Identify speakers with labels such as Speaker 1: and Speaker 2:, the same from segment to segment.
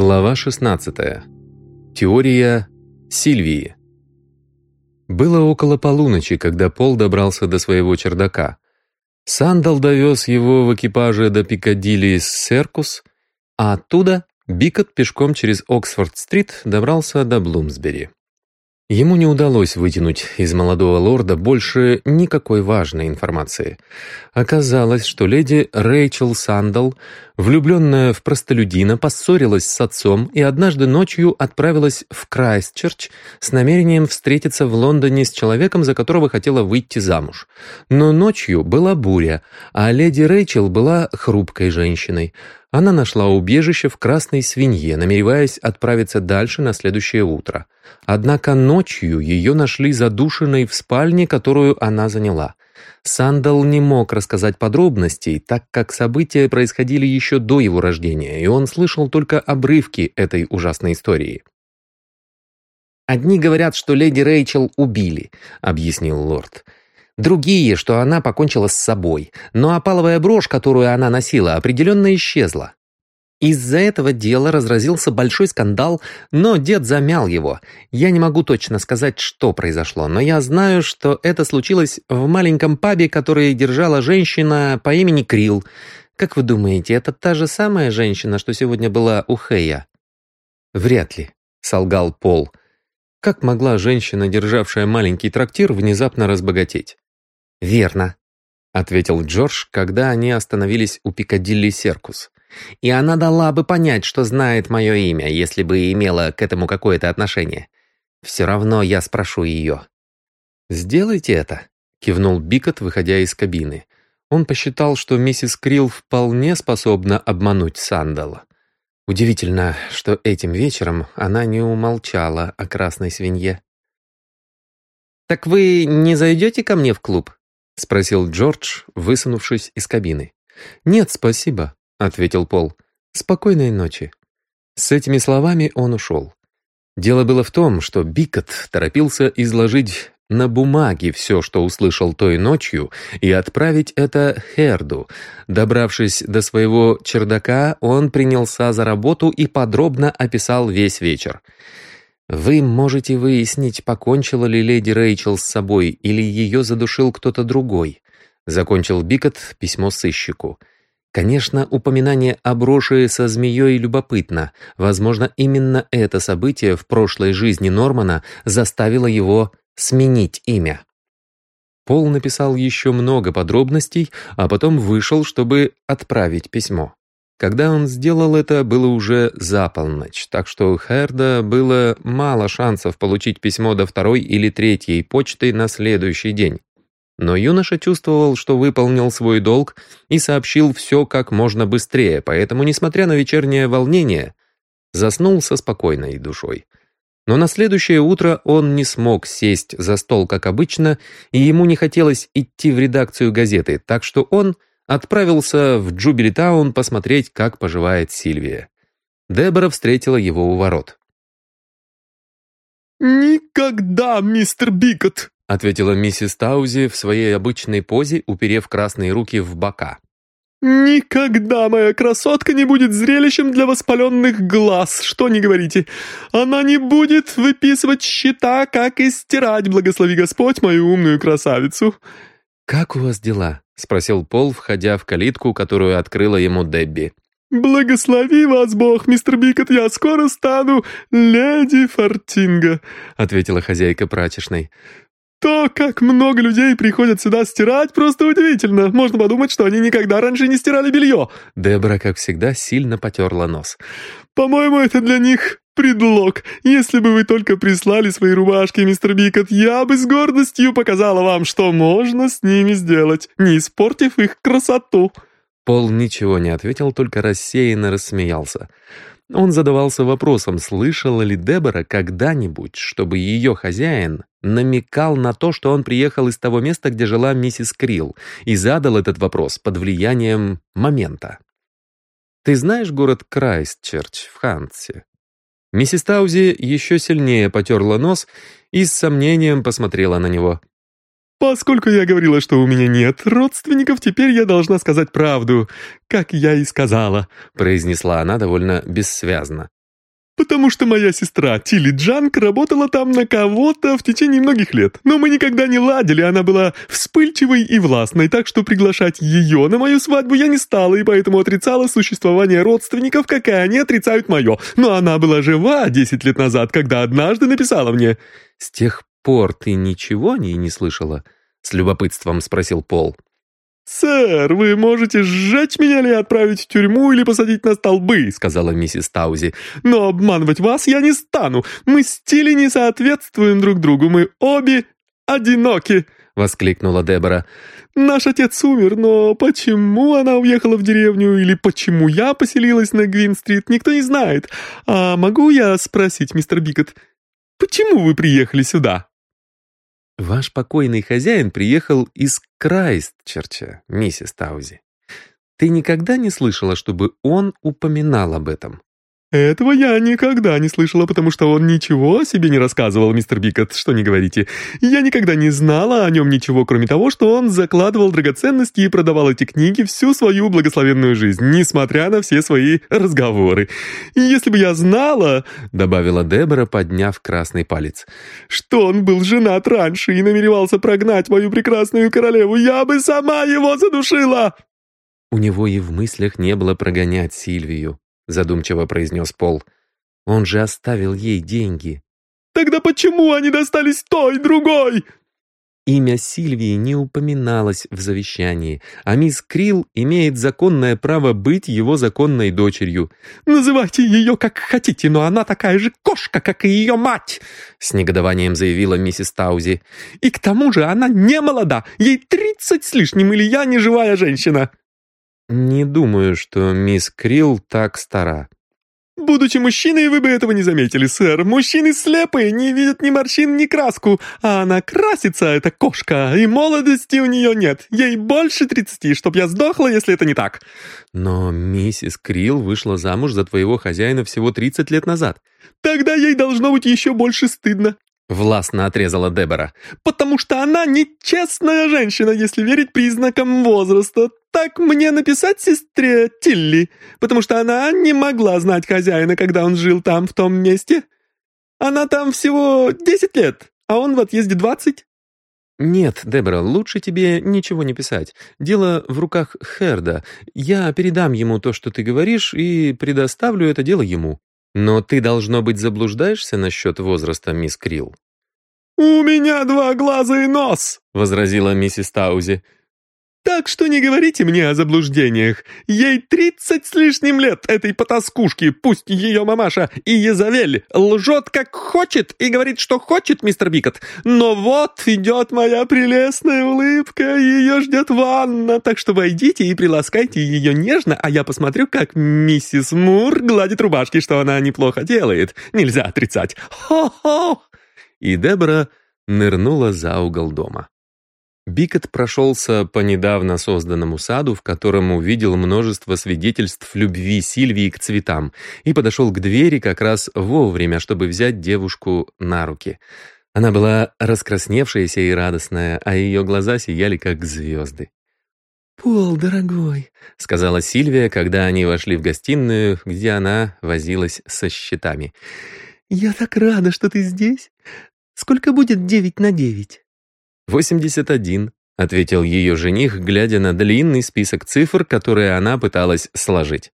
Speaker 1: Глава 16. Теория Сильвии. Было около полуночи, когда Пол добрался до своего чердака. Сандал довез его в экипаже до Пикадилли Серкус, а оттуда Бикот пешком через Оксфорд-стрит добрался до Блумсбери. Ему не удалось вытянуть из молодого лорда больше никакой важной информации. Оказалось, что леди Рэйчел Сандал, влюбленная в простолюдина, поссорилась с отцом и однажды ночью отправилась в Крайстчерч с намерением встретиться в Лондоне с человеком, за которого хотела выйти замуж. Но ночью была буря, а леди Рэйчел была хрупкой женщиной. Она нашла убежище в Красной Свинье, намереваясь отправиться дальше на следующее утро. Однако ночью ее нашли задушенной в спальне, которую она заняла. Сандал не мог рассказать подробностей, так как события происходили еще до его рождения, и он слышал только обрывки этой ужасной истории.
Speaker 2: «Одни говорят, что леди Рэйчел убили», — объяснил лорд. Другие, что она покончила с собой, но опаловая брошь, которую она носила, определенно исчезла. Из-за этого дела разразился большой скандал, но дед замял его. Я не могу точно сказать, что произошло, но я знаю, что это случилось в маленьком пабе, который держала женщина по имени Крил. Как вы думаете, это та же самая женщина, что сегодня была у Хэя?
Speaker 1: Вряд ли, солгал Пол. Как могла женщина, державшая маленький трактир, внезапно разбогатеть?
Speaker 2: «Верно», —
Speaker 1: ответил Джордж, когда они остановились у Пикадилли Серкус.
Speaker 2: «И она дала бы понять, что знает мое имя, если бы имела к этому какое-то отношение. Все равно я спрошу ее».
Speaker 1: «Сделайте это», — кивнул Бикот, выходя из кабины. Он посчитал, что миссис Крилл вполне способна обмануть Сандала. Удивительно, что этим вечером она не умолчала о красной свинье.
Speaker 2: «Так вы не зайдете ко мне в клуб?» — спросил Джордж, высунувшись из кабины.
Speaker 1: «Нет, спасибо», — ответил Пол. «Спокойной ночи». С этими словами он ушел. Дело было в том, что Бикот торопился изложить на бумаге все, что услышал той ночью, и отправить это Херду. Добравшись до своего чердака, он принялся за работу и подробно описал весь вечер. Вы можете выяснить, покончила ли леди Рэйчел с собой или ее задушил кто-то другой. Закончил Бикот письмо сыщику. Конечно, упоминание о броши со змеей любопытно. Возможно, именно это событие в прошлой жизни Нормана заставило его сменить имя. Пол написал еще много подробностей, а потом вышел, чтобы отправить письмо. Когда он сделал это, было уже за полночь, так что у Херда было мало шансов получить письмо до второй или третьей почты на следующий день. Но юноша чувствовал, что выполнил свой долг и сообщил все как можно быстрее, поэтому, несмотря на вечернее волнение, заснул со спокойной душой. Но на следующее утро он не смог сесть за стол, как обычно, и ему не хотелось идти в редакцию газеты, так что он отправился в Джубилитаун посмотреть, как поживает Сильвия. Дебора встретила его у ворот.
Speaker 3: «Никогда, мистер Бикот!»
Speaker 1: — ответила миссис Таузи в своей обычной позе, уперев красные руки в бока.
Speaker 3: «Никогда моя красотка не будет зрелищем для воспаленных глаз, что не говорите. Она не будет выписывать счета, как и стирать, благослови Господь, мою умную красавицу».
Speaker 1: «Как у вас дела?» — спросил Пол, входя в калитку, которую открыла ему Дебби.
Speaker 3: «Благослови вас Бог, мистер Бикот, я скоро стану леди Фортинга», — ответила хозяйка прачечной. «То, как много людей приходят сюда стирать, просто удивительно. Можно подумать, что они никогда раньше не стирали белье».
Speaker 1: Дебора, как всегда, сильно потерла нос.
Speaker 3: «По-моему, это для них предлог. Если бы вы только прислали свои рубашки, мистер Бикот, я бы с гордостью показала вам, что можно с ними сделать, не испортив их красоту».
Speaker 1: Пол ничего не ответил, только рассеянно рассмеялся. Он задавался вопросом, слышала ли Дебора когда-нибудь, чтобы ее хозяин намекал на то, что он приехал из того места, где жила миссис Крилл, и задал этот вопрос под влиянием момента. «Ты знаешь город Крайстчерч в Хантсе?» Миссис Таузи еще сильнее потерла нос и с сомнением посмотрела на него.
Speaker 3: «Поскольку я говорила, что у меня нет родственников, теперь я должна сказать правду, как я и сказала», произнесла она довольно бессвязно. Потому что моя сестра Тилли Джанк работала там на кого-то в течение многих лет. Но мы никогда не ладили, она была вспыльчивой и властной, так что приглашать ее на мою свадьбу я не стала, и поэтому отрицала существование родственников, как и они отрицают мое. Но она была жива 10 лет назад, когда однажды написала мне.
Speaker 2: «С тех пор ты ничего о ней не слышала?» — с любопытством спросил Пол.
Speaker 3: «Сэр, вы можете сжечь меня или отправить в тюрьму или посадить на столбы», — сказала миссис Таузи. «Но обманывать вас я не стану. Мы с Тилли не соответствуем друг другу. Мы обе одиноки», — воскликнула Дебора. «Наш отец умер, но почему она уехала в деревню или почему я поселилась на Гвин-стрит, никто не знает. А могу я спросить, мистер Бикот, почему вы приехали сюда?»
Speaker 2: «Ваш покойный хозяин приехал из Крайстчерча, миссис Таузи. Ты никогда не слышала, чтобы он упоминал об этом?»
Speaker 3: «Этого я никогда не слышала, потому что он ничего о себе не рассказывал, мистер Бикот, что не говорите. Я никогда не знала о нем ничего, кроме того, что он закладывал драгоценности и продавал эти книги всю свою благословенную жизнь, несмотря на все свои разговоры. И если бы я знала, — добавила Дебора, подняв красный палец, — что он был женат раньше и намеревался прогнать мою прекрасную королеву, я бы сама его задушила!»
Speaker 2: У него и в мыслях не было прогонять Сильвию задумчиво произнес Пол. «Он же оставил ей деньги».
Speaker 3: «Тогда почему они достались той, другой?»
Speaker 2: Имя Сильвии не упоминалось в завещании, а мисс Крилл имеет законное право быть его законной дочерью.
Speaker 3: «Называйте ее как хотите, но она такая же кошка, как и ее мать!» С негодованием заявила миссис Таузи. «И к тому же она не молода, ей тридцать с лишним, или я не живая женщина!»
Speaker 2: «Не думаю, что мисс Крилл так стара».
Speaker 3: «Будучи мужчиной, вы бы этого не заметили, сэр. Мужчины слепые, не видят ни морщин, ни краску. А она красится, эта кошка, и молодости у нее нет. Ей больше тридцати, чтоб я сдохла, если это не так».
Speaker 2: «Но миссис Крилл вышла замуж за твоего хозяина всего тридцать лет назад».
Speaker 3: «Тогда ей должно быть еще больше стыдно.
Speaker 2: — властно отрезала Дебора.
Speaker 3: «Потому что она нечестная женщина, если верить признакам возраста. Так мне написать сестре Тилли, потому что она не могла знать хозяина, когда он жил там, в том месте. Она там всего десять лет, а он в отъезде двадцать».
Speaker 2: «Нет, Дебора, лучше тебе ничего не писать. Дело в руках Херда. Я передам ему то, что ты говоришь, и предоставлю это дело ему». Но ты, должно быть, заблуждаешься насчет возраста, мисс Крилл.
Speaker 3: «У меня два глаза и нос», — возразила миссис Таузи. «Так что не говорите мне о заблуждениях. Ей тридцать с лишним лет, этой потаскушке, пусть ее мамаша и Езавель лжет как хочет и говорит, что хочет, мистер Бикот. Но вот идет моя прелестная улыбка, ее ждет ванна, так что войдите и приласкайте ее нежно, а я посмотрю, как миссис Мур гладит рубашки, что она неплохо делает. Нельзя отрицать. Хо-хо!»
Speaker 2: И Дебора нырнула за угол дома. Бикот прошелся по недавно созданному саду, в котором увидел множество свидетельств любви Сильвии к цветам, и подошел к двери как раз вовремя, чтобы взять девушку на руки. Она была раскрасневшаяся и радостная, а ее глаза сияли, как звезды.
Speaker 3: «Пол, дорогой», — сказала Сильвия, когда они вошли в гостиную, где она возилась со счетами. «Я так рада, что ты здесь. Сколько будет девять на девять?»
Speaker 2: «Восемьдесят один», — ответил ее жених, глядя на длинный список цифр, которые она пыталась сложить.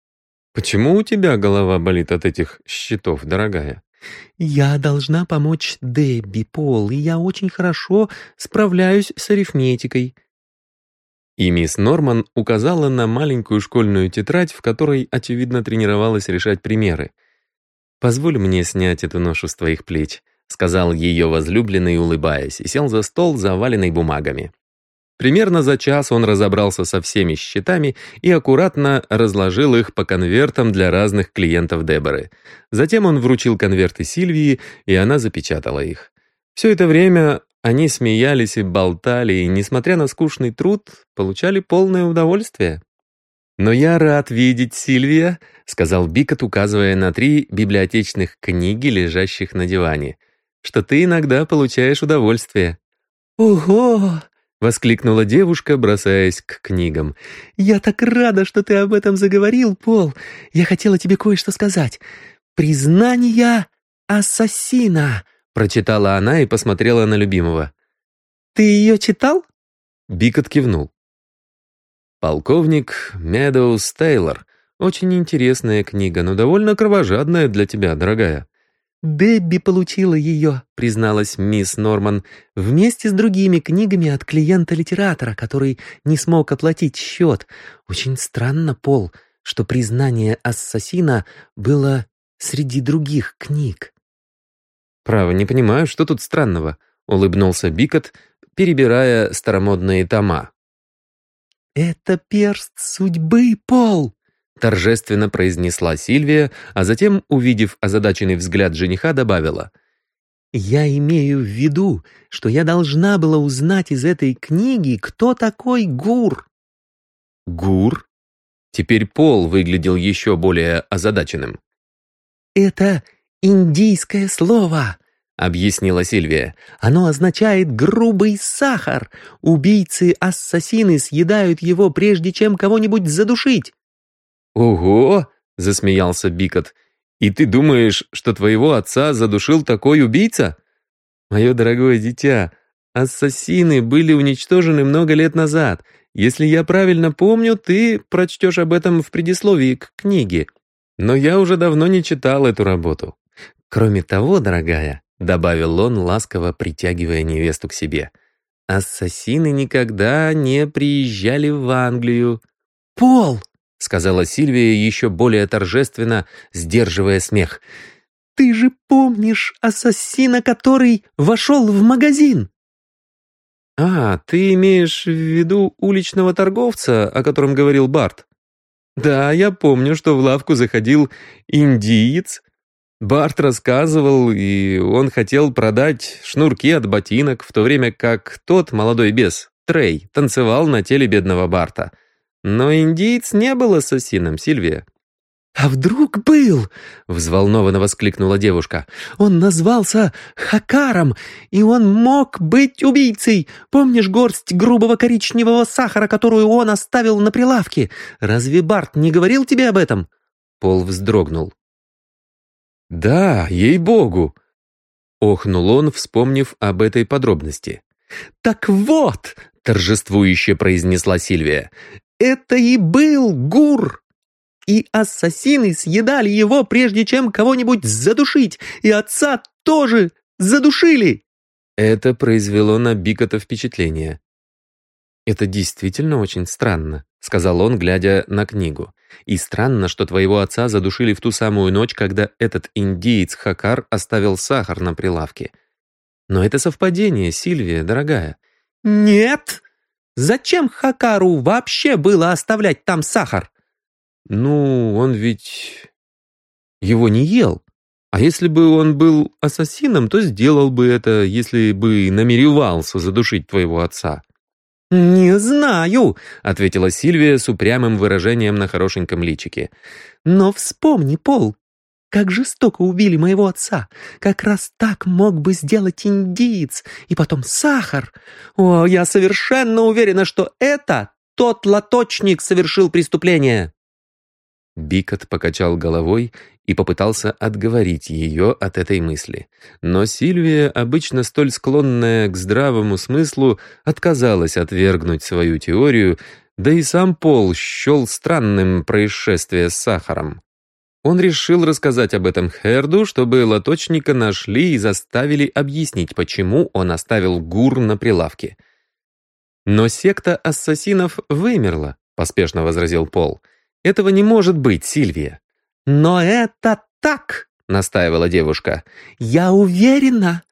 Speaker 2: «Почему у тебя голова болит от этих счетов, дорогая?»
Speaker 3: «Я должна помочь Дебби, Пол, и я очень хорошо справляюсь с арифметикой».
Speaker 2: И мисс Норман указала на маленькую школьную тетрадь, в которой, очевидно, тренировалась решать примеры. «Позволь мне снять эту ношу с твоих плеч сказал ее возлюбленный, улыбаясь, и сел за стол, заваленный бумагами. Примерно за час он разобрался со всеми счетами и аккуратно разложил их по конвертам для разных клиентов Деборы. Затем он вручил конверты Сильвии, и она запечатала их. Все это время они смеялись и болтали, и, несмотря на скучный труд, получали полное удовольствие. «Но я рад видеть Сильвия», — сказал Бикот, указывая на три библиотечных книги, лежащих на диване что ты иногда получаешь удовольствие».
Speaker 3: «Ого!»
Speaker 2: — воскликнула девушка, бросаясь к книгам.
Speaker 3: «Я так рада, что ты об этом заговорил, Пол. Я хотела тебе кое-что сказать.
Speaker 2: «Признание ассасина», — прочитала она и посмотрела на любимого. «Ты ее читал?»
Speaker 1: Бикот кивнул. «Полковник Медоуз Тейлор. Очень интересная книга, но довольно кровожадная для тебя, дорогая».
Speaker 2: «Дебби получила ее», — призналась мисс Норман, «вместе с другими книгами от клиента-литератора, который не смог оплатить счет. Очень странно, Пол, что признание ассасина было среди других книг».
Speaker 1: «Право, не понимаю, что тут странного», — улыбнулся Бикот, перебирая старомодные тома.
Speaker 2: «Это перст судьбы, Пол!»
Speaker 1: Торжественно произнесла Сильвия, а затем, увидев озадаченный взгляд жениха, добавила.
Speaker 2: «Я имею в виду, что я должна была узнать из этой книги, кто такой Гур».
Speaker 1: «Гур?» Теперь Пол выглядел еще более озадаченным.
Speaker 2: «Это индийское слово», — объяснила Сильвия. «Оно означает «грубый сахар». Убийцы-ассасины съедают его, прежде чем кого-нибудь задушить.
Speaker 1: «Ого!» — засмеялся Бикот. «И ты думаешь, что твоего отца задушил такой убийца?» «Мое дорогое дитя, ассасины были уничтожены много лет назад. Если я правильно помню, ты прочтешь об этом в предисловии к книге. Но я уже давно не читал эту работу. Кроме того, дорогая, — добавил он, ласково притягивая невесту к себе, — ассасины никогда не приезжали в Англию.
Speaker 2: «Пол!»
Speaker 1: — сказала Сильвия еще более торжественно, сдерживая смех.
Speaker 2: «Ты же помнишь ассасина, который вошел в магазин?»
Speaker 1: «А, ты имеешь в виду уличного торговца, о котором говорил Барт?» «Да, я помню, что в лавку заходил индиец. Барт рассказывал, и он хотел продать шнурки от ботинок, в то время как тот молодой бес, Трей, танцевал на теле бедного Барта». Но индиец не был ассасином, Сильвия.
Speaker 2: «А вдруг был?» — взволнованно воскликнула девушка. «Он назвался Хакаром, и он мог быть убийцей. Помнишь горсть грубого коричневого сахара, которую он оставил на прилавке? Разве Барт не говорил тебе об этом?»
Speaker 1: Пол вздрогнул. «Да, ей-богу!» — охнул он, вспомнив об этой подробности.
Speaker 2: «Так вот!» — торжествующе произнесла Сильвия. Это и был Гур! И ассасины съедали его, прежде чем кого-нибудь задушить, и отца тоже задушили!»
Speaker 1: Это произвело на Бикота впечатление. «Это действительно очень странно», — сказал он, глядя на книгу. «И странно, что твоего отца задушили в ту самую ночь, когда этот индиец Хакар оставил сахар на прилавке. Но это совпадение, Сильвия, дорогая».
Speaker 2: «Нет!» Зачем Хакару вообще было оставлять там сахар?
Speaker 1: Ну, он ведь его не ел. А если бы он был ассасином, то сделал бы это, если бы намеревался задушить твоего отца.
Speaker 2: «Не знаю», — ответила Сильвия с упрямым выражением на хорошеньком личике. «Но вспомни, Пол, как жестоко убили моего отца. Как раз так мог бы сделать индиец. И потом сахар. О, я совершенно уверена, что это тот лоточник совершил преступление.
Speaker 1: Бикот покачал головой и попытался отговорить ее от этой мысли. Но Сильвия, обычно столь склонная к здравому смыслу, отказалась отвергнуть свою теорию, да и сам Пол счел странным происшествие с сахаром. Он решил рассказать об этом Херду, чтобы лоточника нашли и заставили объяснить, почему он оставил гур на прилавке. «Но секта ассасинов вымерла», — поспешно возразил Пол. «Этого не может быть, Сильвия».
Speaker 2: «Но это так», — настаивала девушка. «Я уверена».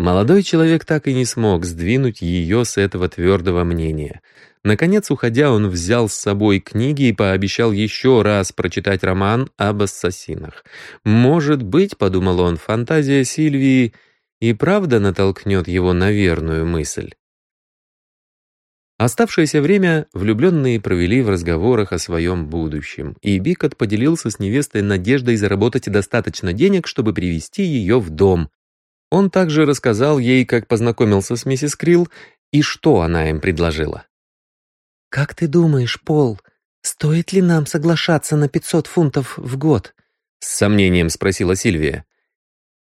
Speaker 1: Молодой человек так и не смог сдвинуть ее с этого твердого мнения. Наконец, уходя, он взял с собой книги и пообещал еще раз прочитать роман об ассасинах. «Может быть, — подумал он, — фантазия Сильвии и правда натолкнет его на верную мысль». Оставшееся время влюбленные провели в разговорах о своем будущем, и Бикот поделился с невестой надеждой заработать достаточно денег, чтобы привести ее в дом. Он также рассказал ей, как познакомился с миссис Крилл и что она им предложила.
Speaker 2: «Как ты думаешь, Пол, стоит ли нам соглашаться на 500 фунтов в год?
Speaker 1: С сомнением спросила Сильвия.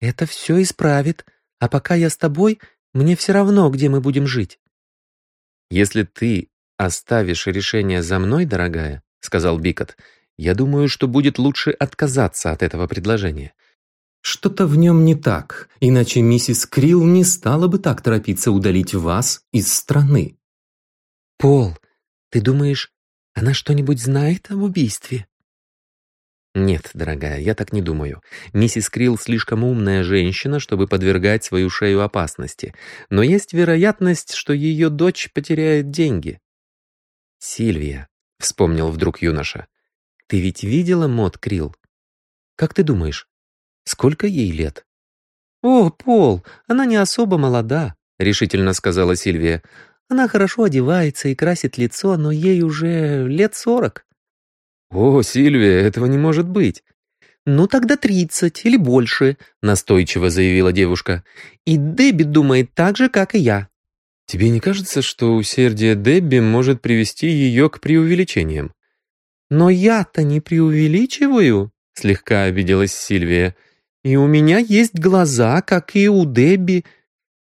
Speaker 2: «Это все исправит, а пока я с тобой, мне все равно, где мы будем жить».
Speaker 1: «Если ты оставишь решение за мной, дорогая», — сказал Бикот, «я думаю, что будет лучше отказаться от этого предложения.
Speaker 4: Что-то в нем не так, иначе миссис Крилл не стала бы так торопиться удалить вас из страны.
Speaker 2: «Пол, ты думаешь, она что-нибудь знает об убийстве?»
Speaker 1: «Нет, дорогая, я так не думаю. Миссис Крилл слишком умная женщина, чтобы подвергать свою шею опасности. Но есть вероятность, что ее дочь потеряет деньги». «Сильвия», — вспомнил вдруг юноша, — «ты ведь видела Мод Крилл? Как ты думаешь, сколько ей лет?»
Speaker 2: «О, Пол, она не особо молода», — решительно сказала Сильвия. «Она хорошо одевается и красит лицо, но ей уже лет сорок».
Speaker 1: «О, Сильвия, этого не может быть!»
Speaker 2: «Ну тогда тридцать или больше», — настойчиво заявила девушка. «И Дебби думает так же, как и я».
Speaker 1: «Тебе не кажется, что усердие Дебби может привести ее к преувеличениям?»
Speaker 2: «Но я-то не преувеличиваю», — слегка обиделась Сильвия. «И у меня есть глаза, как и у Дебби.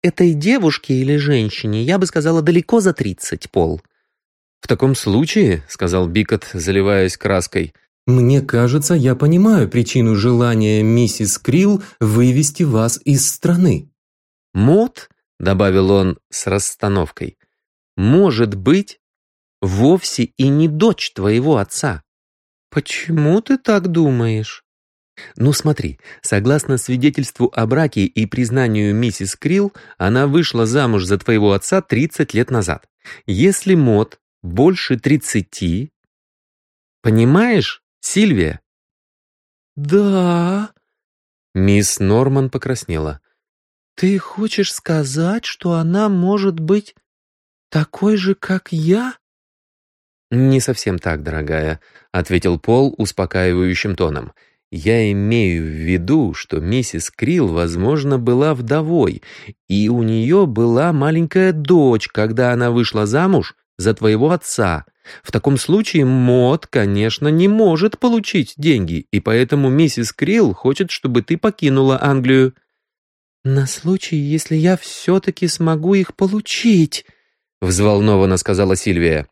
Speaker 2: Этой девушке или женщине, я бы сказала, далеко за тридцать, Пол».
Speaker 1: «В таком случае», — сказал Бикот, заливаясь краской,
Speaker 4: «Мне кажется, я понимаю причину желания миссис Крилл вывести вас из страны».
Speaker 1: «Мод», — добавил он с расстановкой, «может быть, вовсе и не дочь твоего отца».
Speaker 2: «Почему ты так думаешь?»
Speaker 1: Ну смотри, согласно свидетельству о браке и признанию миссис Крилл, она вышла замуж за твоего отца 30 лет назад. Если Мод больше тридцати. Понимаешь, Сильвия?»
Speaker 2: «Да...»
Speaker 1: Мисс Норман покраснела.
Speaker 2: «Ты хочешь сказать, что она может быть такой же, как я?»
Speaker 1: «Не совсем так, дорогая», — ответил Пол успокаивающим тоном. «Я имею в виду, что миссис Крилл, возможно, была вдовой, и у нее была маленькая дочь, когда она вышла замуж за твоего отца. В таком случае Мод, конечно, не может получить деньги, и поэтому миссис Крилл хочет, чтобы ты покинула Англию».
Speaker 2: «На случай, если я все-таки смогу их получить», —
Speaker 1: взволнованно сказала Сильвия.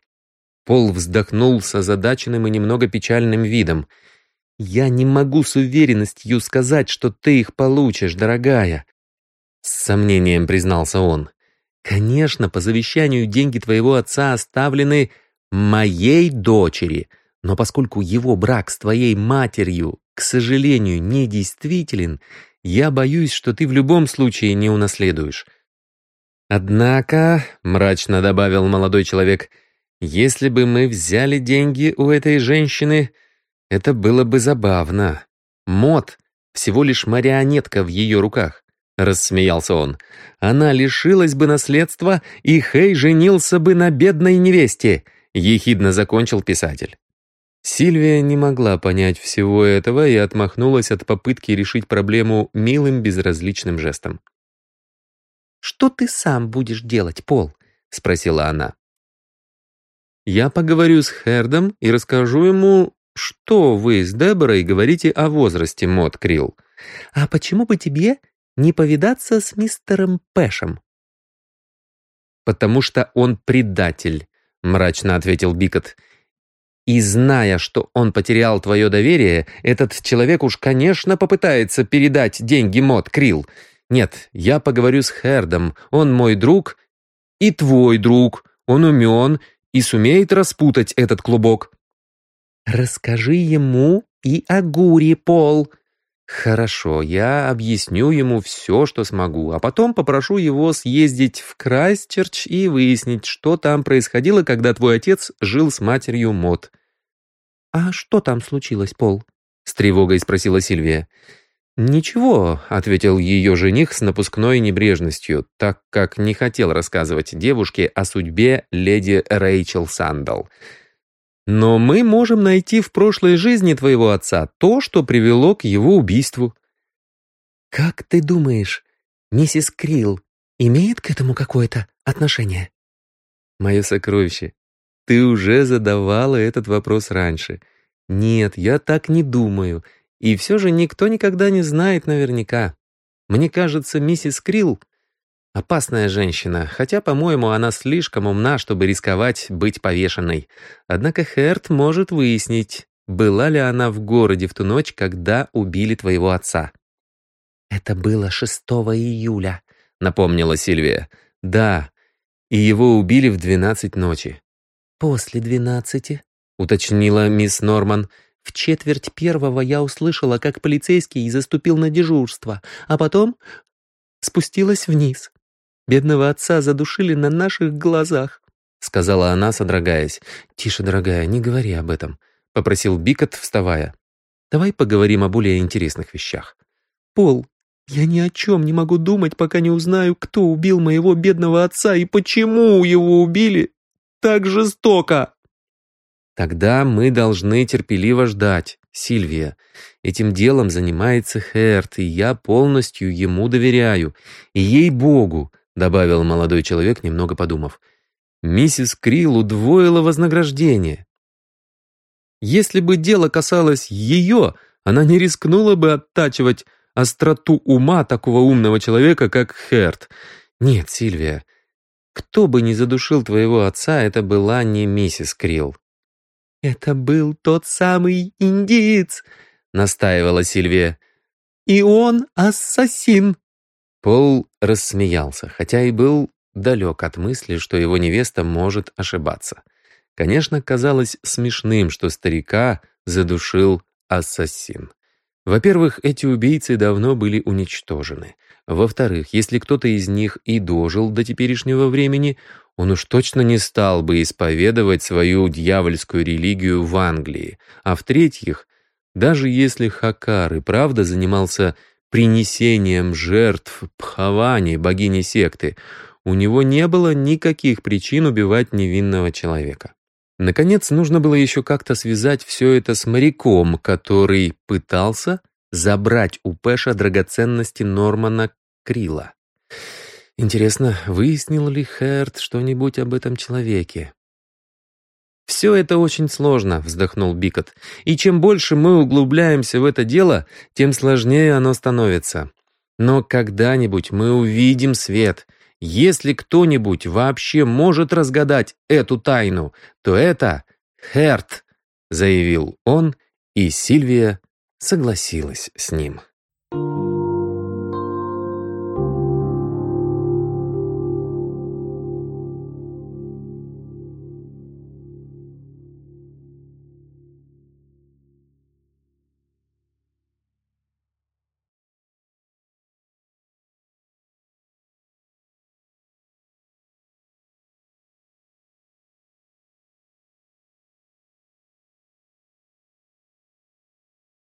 Speaker 1: Пол вздохнул с озадаченным и немного печальным видом. «Я не могу с уверенностью сказать, что ты их получишь, дорогая», — с сомнением признался он. Конечно, по завещанию деньги твоего отца оставлены моей дочери, но поскольку его брак с твоей матерью, к сожалению, недействителен, я боюсь, что ты в любом случае не унаследуешь. Однако, мрачно добавил молодой человек, если бы мы взяли деньги у этой женщины, это было бы забавно. Мод всего лишь марионетка в ее руках. — рассмеялся он. «Она лишилась бы наследства, и Хей женился бы на бедной невесте», — ехидно закончил писатель. Сильвия не могла понять всего этого и отмахнулась от попытки решить проблему милым безразличным жестом.
Speaker 2: «Что ты сам будешь делать, Пол?» — спросила она.
Speaker 1: «Я поговорю с Хердом и расскажу ему, что вы с Деборой говорите о возрасте Мод Крилл».
Speaker 2: «А почему бы тебе не повидаться с мистером Пэшем?»
Speaker 1: «Потому что он предатель», — мрачно ответил Бикот. «И зная, что он потерял твое доверие, этот человек уж, конечно, попытается передать деньги Мод Крилл. Нет, я поговорю с Хердом, он мой друг и твой друг, он умен и сумеет распутать этот клубок».
Speaker 2: «Расскажи ему и о Гуре, Пол»,
Speaker 1: «Хорошо, я объясню ему все, что смогу, а потом попрошу его съездить в Крайстчерч и выяснить, что там происходило, когда твой отец жил с матерью Мот».
Speaker 2: «А что там случилось, Пол?»
Speaker 1: — с тревогой спросила Сильвия. «Ничего», — ответил ее жених с напускной небрежностью, так как не хотел рассказывать девушке о судьбе леди Рэйчел Сандал. Но мы можем найти в прошлой жизни твоего отца то, что привело к его убийству».
Speaker 2: «Как ты думаешь, миссис Крилл имеет к этому какое-то отношение?»
Speaker 1: «Мое сокровище, ты уже задавала этот вопрос раньше. Нет, я так не думаю.
Speaker 2: И все же никто никогда не знает наверняка. Мне кажется, миссис Крилл — опасная женщина, хотя, по-моему, она слишком умна, чтобы рисковать быть повешенной. Однако Херт может выяснить, была ли она в городе в ту ночь, когда убили твоего отца. «Это было 6 июля», — напомнила Сильвия. «Да, и его убили в двенадцать ночи».
Speaker 5: «После двенадцати», —
Speaker 2: уточнила мисс Норман.
Speaker 5: «В четверть первого я услышала, как полицейский заступил на дежурство, а потом спустилась вниз. Бедного отца задушили на наших глазах», —
Speaker 2: сказала она, содрогаясь. «Тише, дорогая, не говори об этом», — попросил Бикот, вставая. «Давай поговорим о более интересных вещах».
Speaker 5: «Пол, я ни о чем не могу думать, пока не узнаю, кто убил моего бедного отца и почему его убили так жестоко.
Speaker 2: Тогда мы должны терпеливо ждать, Сильвия. Этим делом занимается Херт, и я полностью ему доверяю. И ей-богу, добавил молодой человек, немного подумав, миссис Крилл удвоила вознаграждение. Если бы дело касалось ее, она не рискнула бы оттачивать остроту ума такого умного человека, как Херт. Нет, Сильвия, кто бы ни задушил твоего отца, это была не миссис Крилл.
Speaker 5: «Это был тот самый индиец», —
Speaker 2: настаивала Сильвия.
Speaker 5: «И он ассасин».
Speaker 2: Пол рассмеялся, хотя и был далек от мысли, что его невеста может ошибаться. Конечно, казалось смешным, что старика задушил ассасин. Во-первых, эти убийцы давно были уничтожены. Во-вторых, если кто-то из них и дожил до теперешнего времени, он уж точно не стал бы исповедовать свою дьявольскую религию в Англии. А в-третьих, даже если Хакар и правда занимался принесением жертв Пхавани, богини секты, у него не было никаких причин убивать невинного человека. Наконец, нужно было еще как-то связать все это с моряком, который пытался забрать у Пэша драгоценности Нормана Крила. Интересно, выяснил ли Херт что-нибудь об этом человеке? «Все это очень сложно», — вздохнул Бикот. «И чем больше мы углубляемся в это дело, тем сложнее оно становится. Но когда-нибудь мы увидим свет, если кто-нибудь вообще может разгадать эту тайну, то это Херт, заявил он, и Сильвия согласилась с ним.